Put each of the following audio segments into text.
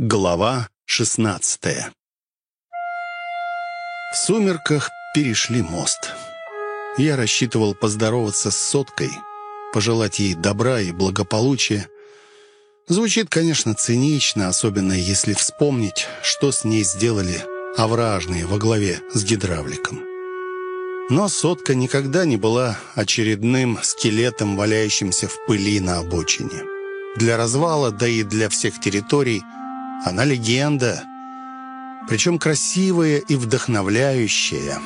Глава шестнадцатая В сумерках перешли мост. Я рассчитывал поздороваться с соткой, пожелать ей добра и благополучия. Звучит, конечно, цинично, особенно если вспомнить, что с ней сделали овражные во главе с гидравликом. Но сотка никогда не была очередным скелетом, валяющимся в пыли на обочине. Для развала, да и для всех территорий, она легенда, причем красивая и вдохновляющая.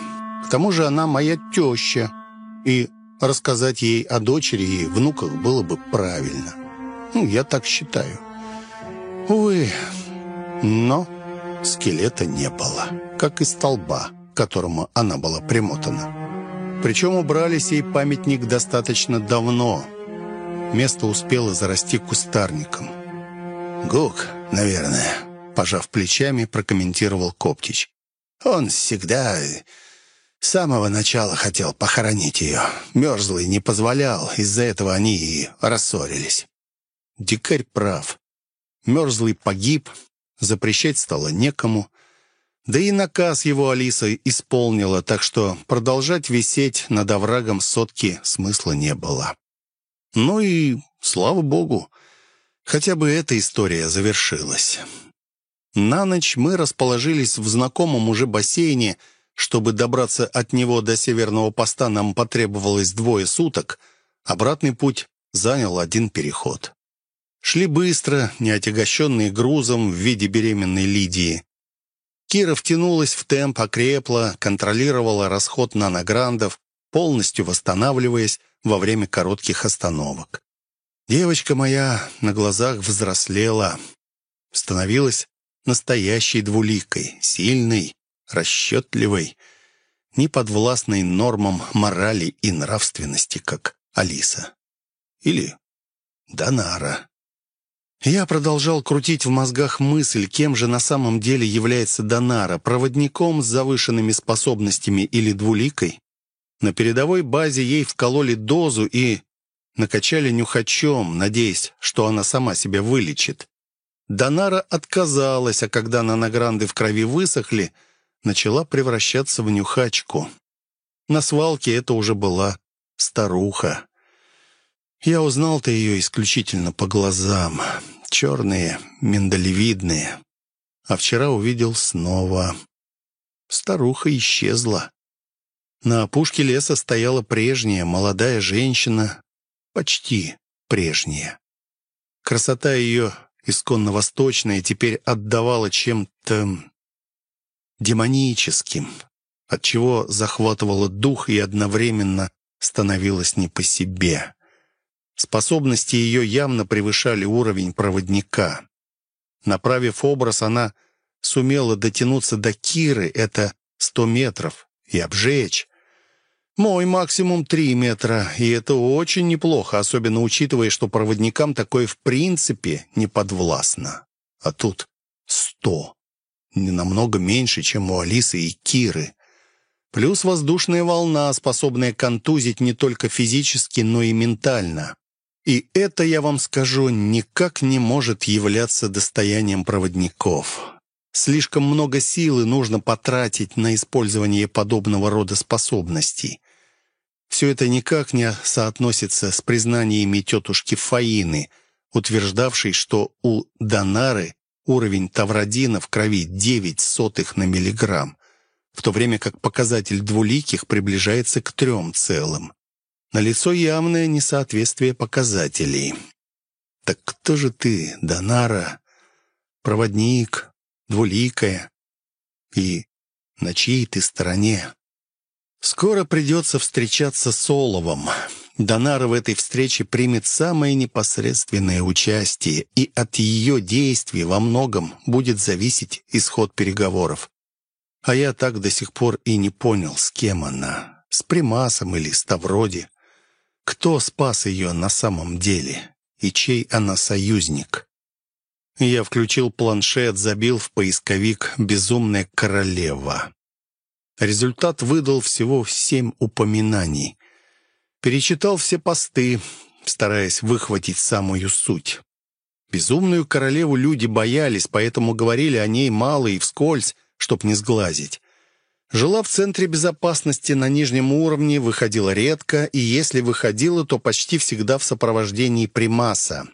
К тому же она моя теща, и рассказать ей о дочери и внуках было бы правильно. Ну, я так считаю. Увы, но скелета не было, как и столба, к которому она была примотана. Причем убрали сей памятник достаточно давно. Место успело зарасти кустарником. «Гук, наверное», — пожав плечами, прокомментировал Коптич. «Он всегда с самого начала хотел похоронить ее. Мерзлый не позволял, из-за этого они и рассорились». Дикарь прав. Мерзлый погиб, запрещать стало некому. Да и наказ его Алиса исполнила, так что продолжать висеть над оврагом сотки смысла не было. Ну и слава богу, хотя бы эта история завершилась. На ночь мы расположились в знакомом уже бассейне. Чтобы добраться от него до северного поста, нам потребовалось двое суток. Обратный путь занял один переход. Шли быстро, не отягощенные грузом в виде беременной Лидии. Кира втянулась в темп, окрепла, контролировала расход нанограндов, полностью восстанавливаясь во время коротких остановок. Девочка моя на глазах взрослела, становилась настоящей двуликой, сильной, расчетливой, неподвластной нормам морали и нравственности, как Алиса. Или Донара. Я продолжал крутить в мозгах мысль, кем же на самом деле является Донара, проводником с завышенными способностями или двуликой. На передовой базе ей вкололи дозу и накачали нюхачом, надеясь, что она сама себя вылечит. Донара отказалась, а когда наногранды в крови высохли, начала превращаться в нюхачку. На свалке это уже была старуха. Я узнал-то ее исключительно по глазам. Черные, миндалевидные. А вчера увидел снова. Старуха исчезла. На опушке леса стояла прежняя молодая женщина, почти прежняя. Красота ее, исконно восточная, теперь отдавала чем-то демоническим, отчего захватывала дух и одновременно становилась не по себе. Способности ее явно превышали уровень проводника. Направив образ, она сумела дотянуться до Киры, это сто метров, и обжечь. Мой максимум три метра, и это очень неплохо, особенно учитывая, что проводникам такое в принципе не подвластно. А тут сто. Не намного меньше, чем у Алисы и Киры. Плюс воздушная волна, способная контузить не только физически, но и ментально. И это, я вам скажу, никак не может являться достоянием проводников. Слишком много силы нужно потратить на использование подобного рода способностей. Все это никак не соотносится с признаниями тетушки Фаины, утверждавшей, что у Донары уровень тавродина в крови 9 сотых на миллиграмм, в то время как показатель двуликих приближается к трем целым. Налицо явное несоответствие показателей. Так кто же ты, Донара? Проводник, двуликая. И на чьей ты стороне? Скоро придется встречаться с Оловом. Донара в этой встрече примет самое непосредственное участие, и от ее действий во многом будет зависеть исход переговоров. А я так до сих пор и не понял, с кем она. С Примасом или Ставроди. Кто спас ее на самом деле? И чей она союзник? Я включил планшет, забил в поисковик «Безумная королева». Результат выдал всего семь упоминаний. Перечитал все посты, стараясь выхватить самую суть. Безумную королеву люди боялись, поэтому говорили о ней мало и вскользь, чтоб не сглазить. Жила в центре безопасности на нижнем уровне, выходила редко, и если выходила, то почти всегда в сопровождении примаса.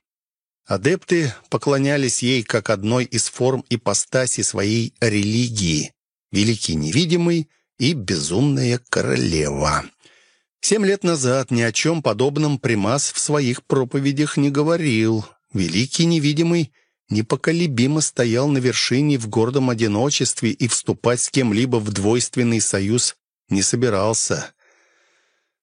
Адепты поклонялись ей как одной из форм ипостаси своей религии — Великий Невидимый и Безумная Королева. Семь лет назад ни о чем подобном примас в своих проповедях не говорил. Великий Невидимый непоколебимо стоял на вершине в гордом одиночестве и вступать с кем-либо в двойственный союз не собирался.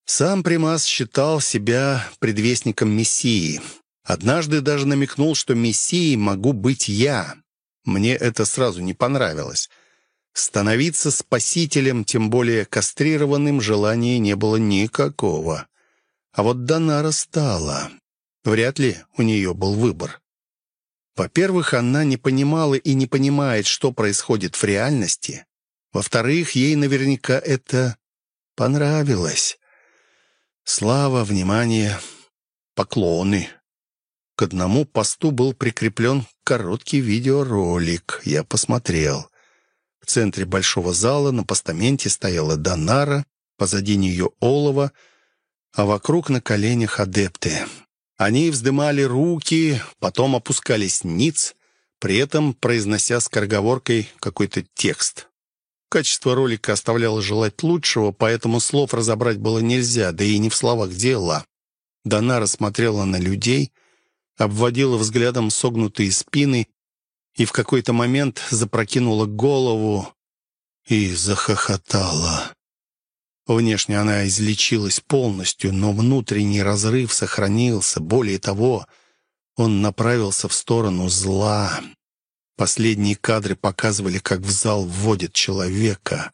Сам Примас считал себя предвестником Мессии. Однажды даже намекнул, что Мессией могу быть я. Мне это сразу не понравилось. Становиться спасителем, тем более кастрированным, желания не было никакого. А вот Донара стала. Вряд ли у нее был выбор. Во-первых, она не понимала и не понимает, что происходит в реальности. Во-вторых, ей наверняка это понравилось. Слава, внимание, поклоны. К одному посту был прикреплен короткий видеоролик. Я посмотрел. В центре большого зала на постаменте стояла Донара, позади нее Олова, а вокруг на коленях адепты. Они вздымали руки, потом опускались ниц, при этом произнося скороговоркой какой-то текст. Качество ролика оставляло желать лучшего, поэтому слов разобрать было нельзя, да и не в словах дело. Донара смотрела на людей, обводила взглядом согнутые спины и в какой-то момент запрокинула голову и захохотала. Внешне она излечилась полностью, но внутренний разрыв сохранился. Более того, он направился в сторону зла. Последние кадры показывали, как в зал вводят человека.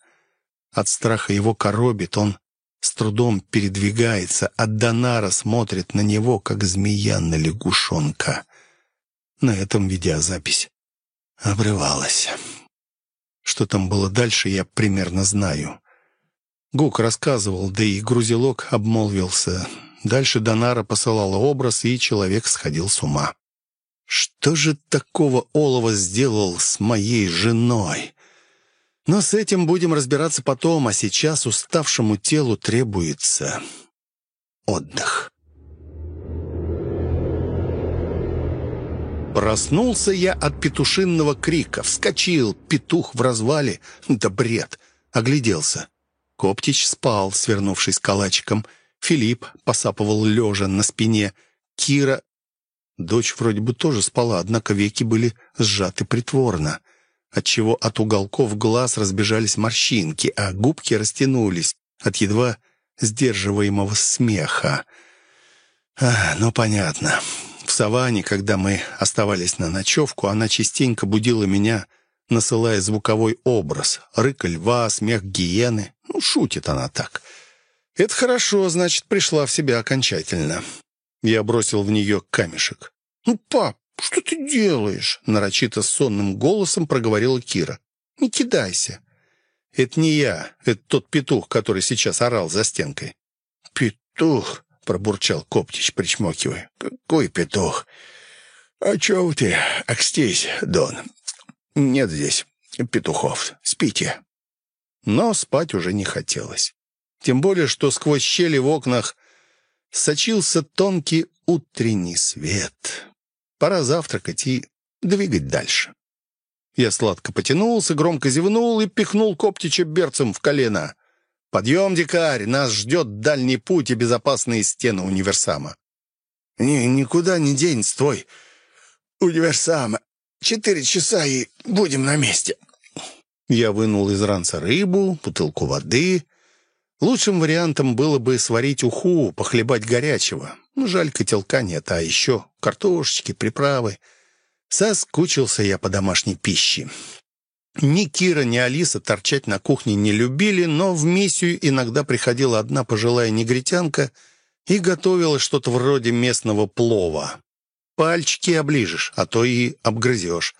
От страха его коробит, он с трудом передвигается, а Донара смотрит на него, как змея на лягушонка. На этом видеозапись обрывалась. Что там было дальше, я примерно знаю. Гук рассказывал, да и грузилок обмолвился. Дальше Донара посылала образ, и человек сходил с ума. Что же такого Олова сделал с моей женой? Но с этим будем разбираться потом, а сейчас уставшему телу требуется отдых. Проснулся я от петушинного крика. Вскочил, петух в развале. Да бред. Огляделся. Коптич спал, свернувшись калачиком. Филипп посапывал лежа на спине. Кира... Дочь вроде бы тоже спала, однако веки были сжаты притворно, отчего от уголков глаз разбежались морщинки, а губки растянулись от едва сдерживаемого смеха. А, ну, понятно. Саванне, когда мы оставались на ночевку, она частенько будила меня, насылая звуковой образ. Рык льва, смех гиены. Ну, шутит она так. Это хорошо, значит, пришла в себя окончательно. Я бросил в нее камешек. «Ну, пап, что ты делаешь?» Нарочито сонным голосом проговорила Кира. «Не кидайся». «Это не я, это тот петух, который сейчас орал за стенкой». «Петух?» — пробурчал Коптич, причмокивая. «Какой петух? А чего ты окстись, Дон? Нет здесь петухов. Спите». Но спать уже не хотелось. Тем более, что сквозь щели в окнах сочился тонкий утренний свет. Пора завтракать и двигать дальше. Я сладко потянулся, громко зевнул и пихнул Коптича берцем в колено. «Подъем, дикарь! Нас ждет дальний путь и безопасные стены универсама». Ни, «Никуда не денется твой универсам. Четыре часа и будем на месте». Я вынул из ранца рыбу, бутылку воды. Лучшим вариантом было бы сварить уху, похлебать горячего. Жаль, котелка нет, а еще картошечки, приправы. Соскучился я по домашней пище. Ни Кира, ни Алиса торчать на кухне не любили, но в миссию иногда приходила одна пожилая негритянка и готовила что-то вроде местного плова. Пальчики оближешь, а то и обгрызешь.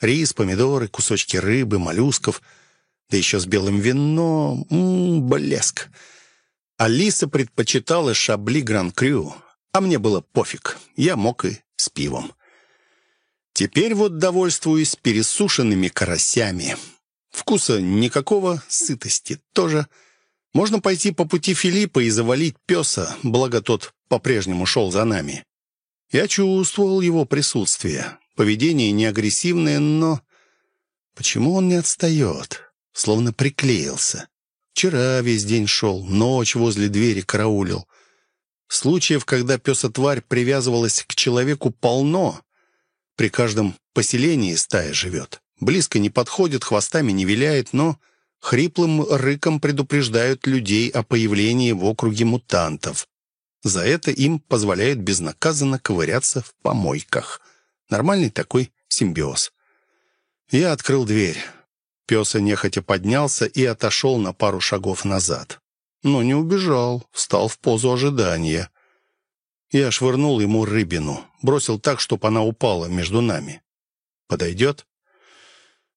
Рис, помидоры, кусочки рыбы, моллюсков, да еще с белым вином. М -м, блеск. Алиса предпочитала шабли Гран-Крю, а мне было пофиг. Я мог и с пивом. Теперь вот довольствуюсь пересушенными карасями. Вкуса никакого, сытости тоже. Можно пойти по пути Филиппа и завалить песа, благо тот по-прежнему шел за нами. Я чувствовал его присутствие. Поведение не агрессивное, но... Почему он не отстает? Словно приклеился. Вчера весь день шел, ночь возле двери караулил. Случаев, когда песа-тварь привязывалась к человеку, полно. При каждом поселении стая живет. Близко не подходит, хвостами не виляет, но хриплым рыком предупреждают людей о появлении в округе мутантов. За это им позволяют безнаказанно ковыряться в помойках. Нормальный такой симбиоз. Я открыл дверь. Песа нехотя поднялся и отошел на пару шагов назад. Но не убежал, встал в позу ожидания. Я швырнул ему рыбину, бросил так, чтобы она упала между нами. «Подойдет?»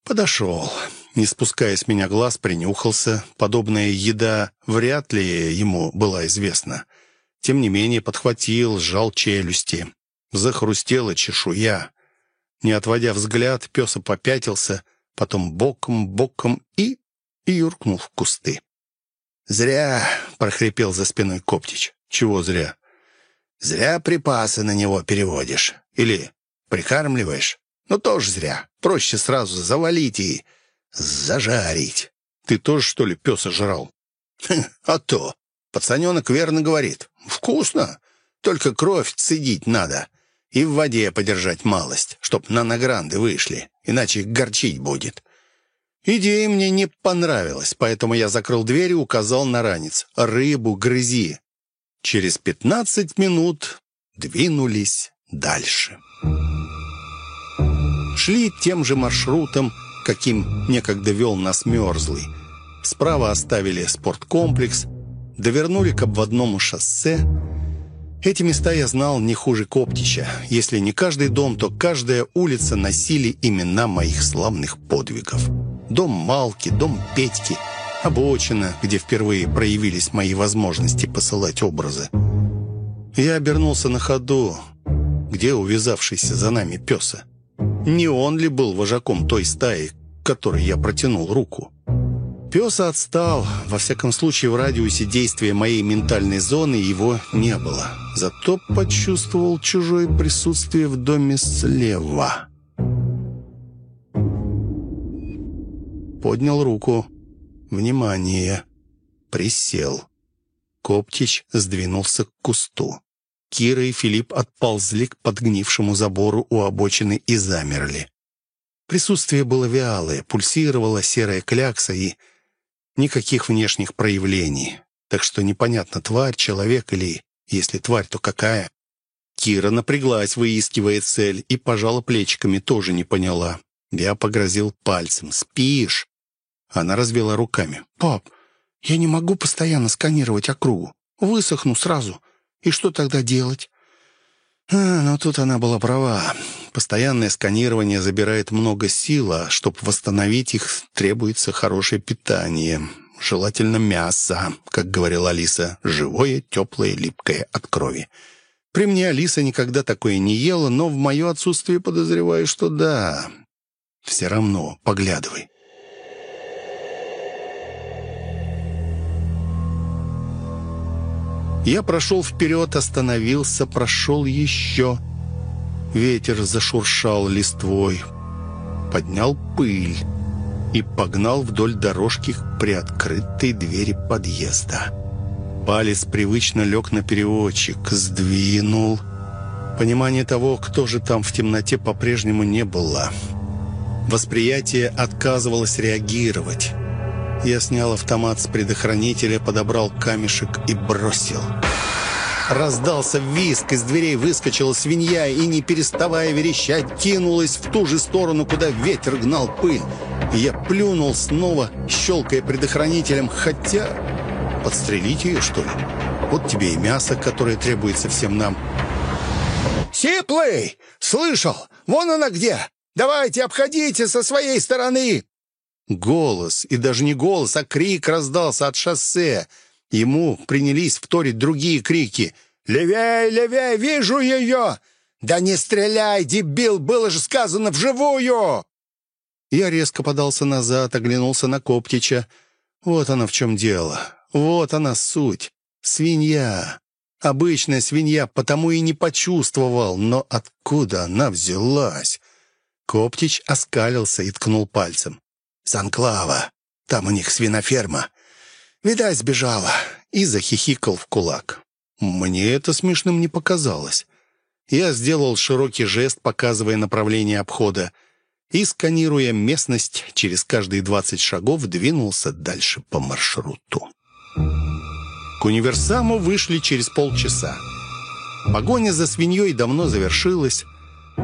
Подошел. Не спуская с меня глаз, принюхался. Подобная еда вряд ли ему была известна. Тем не менее подхватил, сжал челюсти. Захрустела чешуя. Не отводя взгляд, песа попятился, потом боком-боком и... и юркнул в кусты. «Зря!» — прохрипел за спиной Коптич. «Чего зря?» «Зря припасы на него переводишь. Или прикармливаешь. Ну, тоже зря. Проще сразу завалить и зажарить». «Ты тоже, что ли, песа жрал?» «А то! Пацаненок верно говорит. Вкусно. Только кровь цедить надо. И в воде подержать малость, чтоб на награнды вышли, иначе горчить будет. Идея мне не понравилась, поэтому я закрыл дверь и указал на ранец. «Рыбу грызи». Через пятнадцать минут двинулись дальше. Шли тем же маршрутом, каким некогда вел нас Мерзлый. Справа оставили спорткомплекс, довернули к обводному шоссе — эти места я знал не хуже Коптича. Если не каждый дом, то каждая улица носили имена моих славных подвигов. Дом Малки, дом Петьки, обочина, где впервые проявились мои возможности посылать образы. Я обернулся на ходу, где увязавшийся за нами песа. Не он ли был вожаком той стаи, которой я протянул руку? Пес отстал. Во всяком случае, в радиусе действия моей ментальной зоны его не было. Зато почувствовал чужое присутствие в доме слева. Поднял руку. Внимание. Присел. Коптич сдвинулся к кусту. Кира и Филипп отползли к подгнившему забору у обочины и замерли. Присутствие было вялое, пульсировала серая клякса, и Никаких внешних проявлений. Так что непонятно, тварь, человек или, если тварь, то какая. Кира напряглась, выискивая цель, и пожала плечиками, тоже не поняла. Я погрозил пальцем. «Спишь?» Она развела руками. «Пап, я не могу постоянно сканировать округу. Высохну сразу. И что тогда делать?» а, Но тут она была права. Постоянное сканирование забирает много сил, а чтобы восстановить их, требуется хорошее питание. Желательно мясо, как говорила Алиса, живое, теплое, липкое от крови. При мне Алиса никогда такое не ела, но в мое отсутствие подозреваю, что да. Все равно поглядывай. Я прошел вперед, остановился, прошел еще. Ветер зашуршал листвой, поднял пыль и погнал вдоль дорожки к приоткрытой двери подъезда. Палец привычно лег на переводчик, сдвинул. Понимания того, кто же там в темноте, по-прежнему не было. Восприятие отказывалось реагировать. Я снял автомат с предохранителя, подобрал камешек и бросил. Раздался виск, из дверей выскочила свинья и, не переставая верещать, кинулась в ту же сторону, куда ветер гнал пыль. Я плюнул снова, щелкая предохранителем, хотя... Подстрелить ее, что ли? Вот тебе и мясо, которое требуется всем нам. «Сиплый! Слышал! Вон она где! Давайте, обходите со своей стороны!» Голос, и даже не голос, а крик раздался от шоссе — Ему принялись вторить другие крики. «Левей, левей, вижу ее! «Да не стреляй, дебил! Было же сказано вживую!» Я резко подался назад, оглянулся на Коптича. Вот оно в чем дело. Вот она суть. Свинья. Обычная свинья, потому и не почувствовал. Но откуда она взялась? Коптич оскалился и ткнул пальцем. «Санклава. Там у них свиноферма. Видать, сбежала». И захихикал в кулак. Мне это смешным не показалось. Я сделал широкий жест, показывая направление обхода, и, сканируя местность, через каждые двадцать шагов двинулся дальше по маршруту. К универсаму вышли через полчаса. Погоня за свиньей давно завершилась.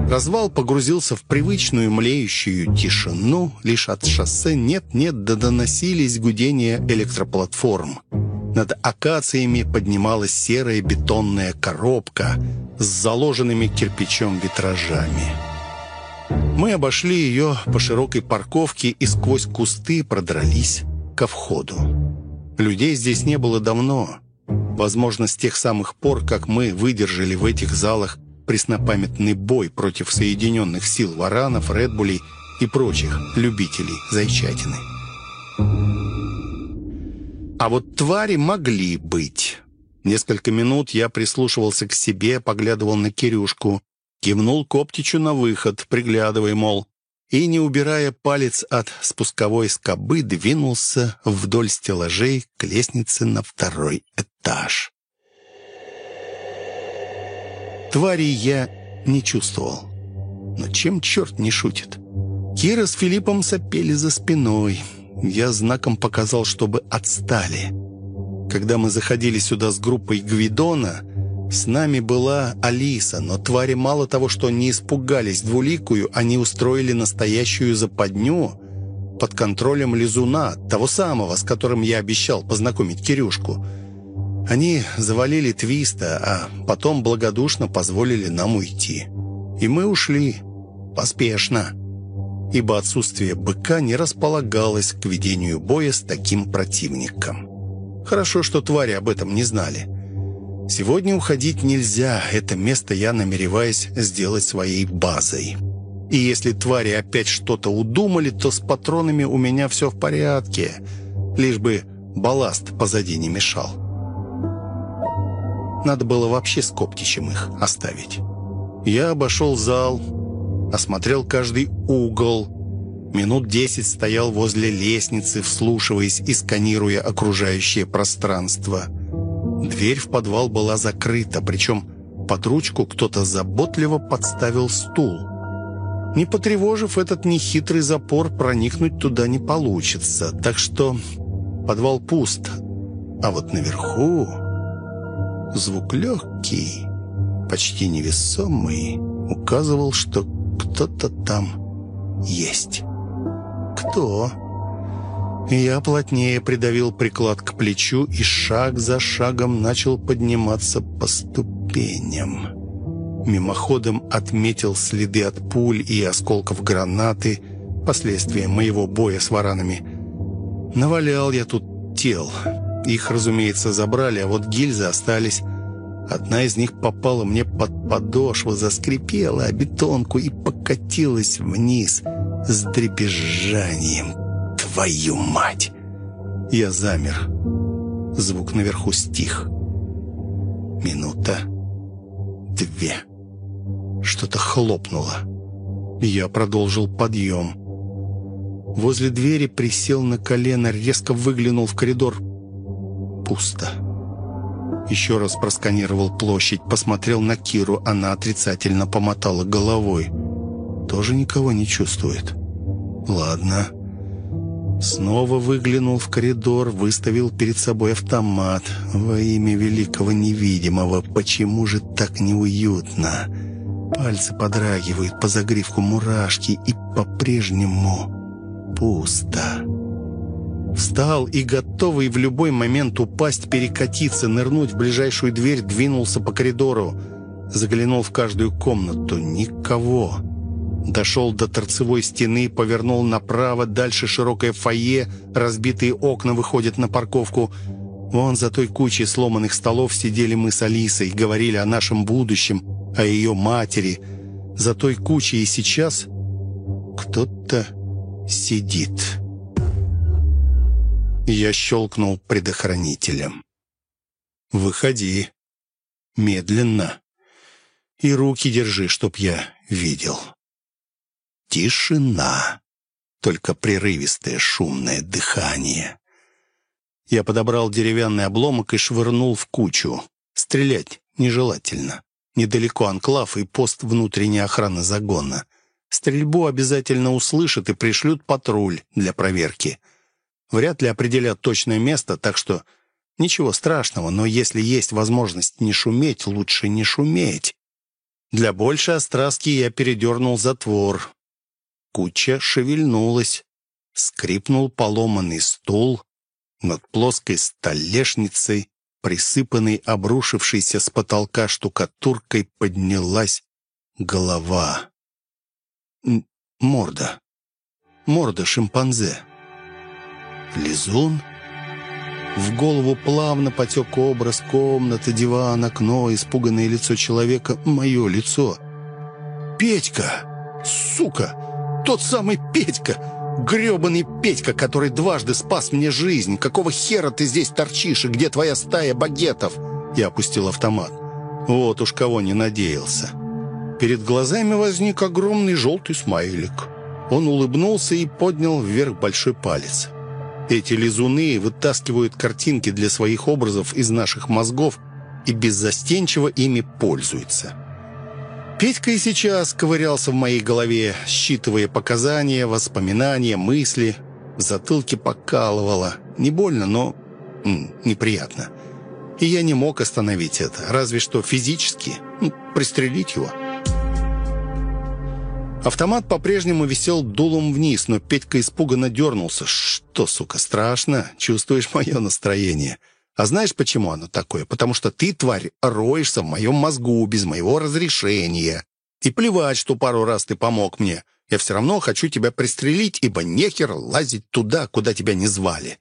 Развал погрузился в привычную млеющую тишину. Лишь от шоссе нет-нет да доносились гудения электроплатформ. Над акациями поднималась серая бетонная коробка с заложенными кирпичом витражами. Мы обошли ее по широкой парковке и сквозь кусты продрались ко входу. Людей здесь не было давно. Возможно, с тех самых пор, как мы выдержали в этих залах преснопамятный бой против соединенных сил варанов, редбулей и прочих любителей зайчатины. А вот твари могли быть. Несколько минут я прислушивался к себе, поглядывал на Кирюшку, кивнул Коптичу на выход, приглядывая, мол, и, не убирая палец от спусковой скобы, двинулся вдоль стеллажей к лестнице на второй этаж. Твари я не чувствовал. Но чем черт не шутит? Кира с Филиппом сопели за спиной. Я знаком показал, чтобы отстали. Когда мы заходили сюда с группой Гвидона, с нами была Алиса, но твари мало того, что не испугались двуликую, они устроили настоящую западню под контролем Лизуна, того самого, с которым я обещал познакомить Кирюшку. Они завалили Твиста, а потом благодушно позволили нам уйти. И мы ушли. Поспешно. Ибо отсутствие быка не располагалось к ведению боя с таким противником. Хорошо, что твари об этом не знали. Сегодня уходить нельзя. Это место я намереваюсь сделать своей базой. И если твари опять что-то удумали, то с патронами у меня все в порядке. Лишь бы балласт позади не мешал. Надо было вообще с коптищем их оставить. Я обошел зал, осмотрел каждый угол. Минут десять стоял возле лестницы, вслушиваясь и сканируя окружающее пространство. Дверь в подвал была закрыта, причем под ручку кто-то заботливо подставил стул. Не потревожив этот нехитрый запор, проникнуть туда не получится. Так что подвал пуст. А вот наверху... Звук легкий, почти невесомый, указывал, что кто-то там есть. Кто? Я плотнее придавил приклад к плечу и шаг за шагом начал подниматься по ступеням. Мимоходом отметил следы от пуль и осколков гранаты, последствия моего боя с варанами. Навалял я тут тел, их, разумеется, забрали, а вот гильзы остались. Одна из них попала мне под подошву, заскрипела о бетонку и покатилась вниз с дребезжанием. Твою мать! Я замер. Звук наверху стих. Минута. Две. Что-то хлопнуло. Я продолжил подъем. Возле двери присел на колено, резко выглянул в коридор пусто. Еще раз просканировал площадь, посмотрел на Киру. Она отрицательно помотала головой. Тоже никого не чувствует. Ладно. Снова выглянул в коридор, выставил перед собой автомат. Во имя великого невидимого, почему же так неуютно? Пальцы подрагивают, по загривку мурашки, и по-прежнему пусто. Встал и, готовый в любой момент упасть, перекатиться, нырнуть в ближайшую дверь, двинулся по коридору. Заглянул в каждую комнату. Никого. Дошел до торцевой стены, повернул направо, дальше широкое фойе, разбитые окна выходят на парковку. Вон за той кучей сломанных столов сидели мы с Алисой, говорили о нашем будущем, о ее матери. За той кучей и сейчас кто-то сидит. Я щелкнул предохранителем. «Выходи. Медленно. И руки держи, чтоб я видел». Тишина. Только прерывистое шумное дыхание. Я подобрал деревянный обломок и швырнул в кучу. Стрелять нежелательно. Недалеко анклав и пост внутренней охраны загона. Стрельбу обязательно услышат и пришлют патруль для проверки. Вряд ли определят точное место, так что ничего страшного, но если есть возможность не шуметь, лучше не шуметь. Для большей остраски я передернул затвор. Куча шевельнулась. Скрипнул поломанный стул. Над плоской столешницей, присыпанной обрушившейся с потолка штукатуркой, поднялась голова. Морда. Морда шимпанзе. Лизун? В голову плавно потек образ комнаты, диван, окно, испуганное лицо человека, мое лицо. «Петька! Сука! Тот самый Петька! грёбаный Петька, который дважды спас мне жизнь! Какого хера ты здесь торчишь, и где твоя стая багетов?» Я опустил автомат. Вот уж кого не надеялся. Перед глазами возник огромный желтый смайлик. Он улыбнулся и поднял вверх большой палец. Эти лизуны вытаскивают картинки для своих образов из наших мозгов и беззастенчиво ими пользуются. Петька и сейчас ковырялся в моей голове, считывая показания, воспоминания, мысли. В затылке покалывало. Не больно, но м, неприятно. И я не мог остановить это, разве что физически. Ну, пристрелить его. Автомат по-прежнему висел дулом вниз, но Петька испуганно дернулся. «Что, сука, страшно? Чувствуешь мое настроение?» «А знаешь, почему оно такое? Потому что ты, тварь, роешься в моем мозгу без моего разрешения. И плевать, что пару раз ты помог мне. Я все равно хочу тебя пристрелить, ибо нехер лазить туда, куда тебя не звали».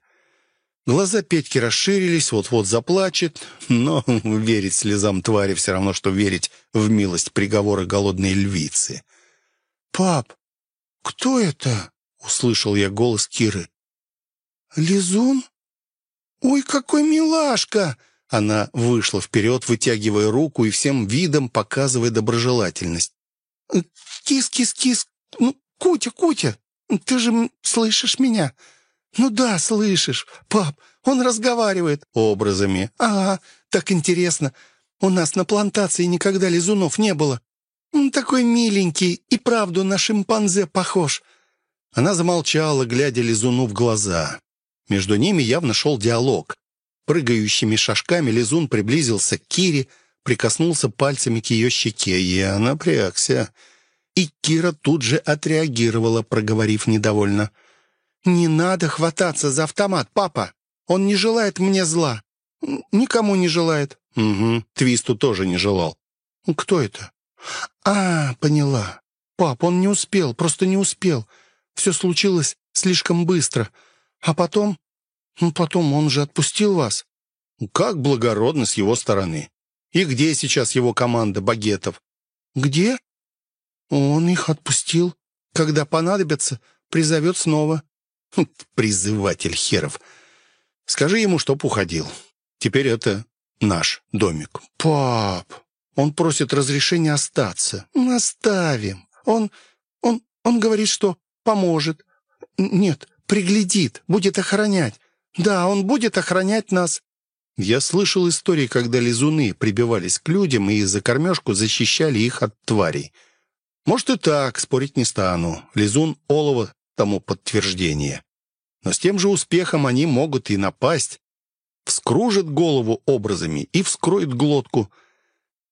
Глаза Петьки расширились, вот-вот заплачет, но верить слезам твари все равно, что верить в милость приговора голодной львицы. «Пап, кто это?» — услышал я голос Киры. «Лизун? Ой, какой милашка!» Она вышла вперед, вытягивая руку и всем видом показывая доброжелательность. «Кис, кис, кис! Ну, Кутя, Кутя, ты же слышишь меня?» «Ну да, слышишь. Пап, он разговаривает образами. Ага, так интересно. У нас на плантации никогда лизунов не было. «Такой миленький и правду на шимпанзе похож». Она замолчала, глядя Лизуну в глаза. Между ними явно шел диалог. Прыгающими шажками Лизун приблизился к Кире, прикоснулся пальцами к ее щеке, и она напрягся. И Кира тут же отреагировала, проговорив недовольно. «Не надо хвататься за автомат, папа! Он не желает мне зла. Никому не желает». «Угу, Твисту тоже не желал». «Кто это?» «А, поняла. Пап, он не успел, просто не успел. Все случилось слишком быстро. А потом... Ну, потом он же отпустил вас». «Как благородно с его стороны. И где сейчас его команда багетов?» «Где?» «Он их отпустил. Когда понадобится, призовет снова». Хм, «Призыватель херов. Скажи ему, чтоб уходил. Теперь это наш домик». «Пап!» Он просит разрешения остаться. Оставим. Он... он... он говорит, что поможет. Нет, приглядит, будет охранять. Да, он будет охранять нас. Я слышал истории, когда лизуны прибивались к людям и за кормежку защищали их от тварей. Может и так, спорить не стану. Лизун олова тому подтверждение. Но с тем же успехом они могут и напасть. Вскружат голову образами и вскроют глотку –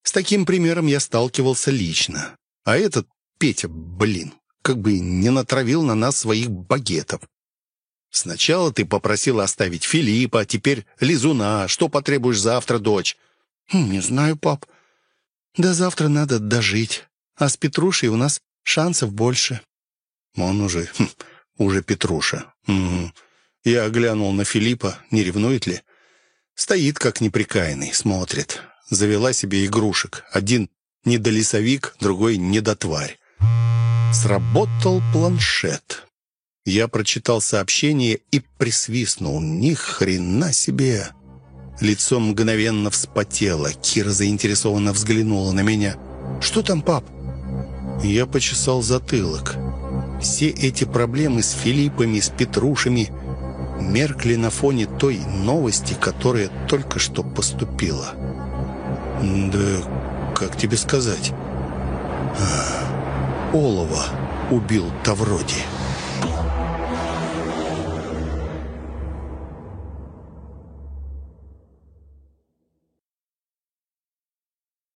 с таким примером я сталкивался лично. А этот Петя, блин, как бы не натравил на нас своих багетов. Сначала ты попросил оставить Филиппа, а теперь Лизуна. Что потребуешь завтра, дочь? Не знаю, пап. До завтра надо дожить. А с Петрушей у нас шансов больше. Он уже, хм, уже Петруша. Угу. Я глянул на Филиппа, не ревнует ли? Стоит, как неприкаянный, смотрит завела себе игрушек. Один недолесовик, другой недотварь. Сработал планшет. Я прочитал сообщение и присвистнул. Ни хрена себе! Лицо мгновенно вспотело. Кира заинтересованно взглянула на меня. «Что там, пап?» Я почесал затылок. Все эти проблемы с Филиппами, с Петрушами меркли на фоне той новости, которая только что поступила. «Да как тебе сказать?» «Олова убил Тавроди».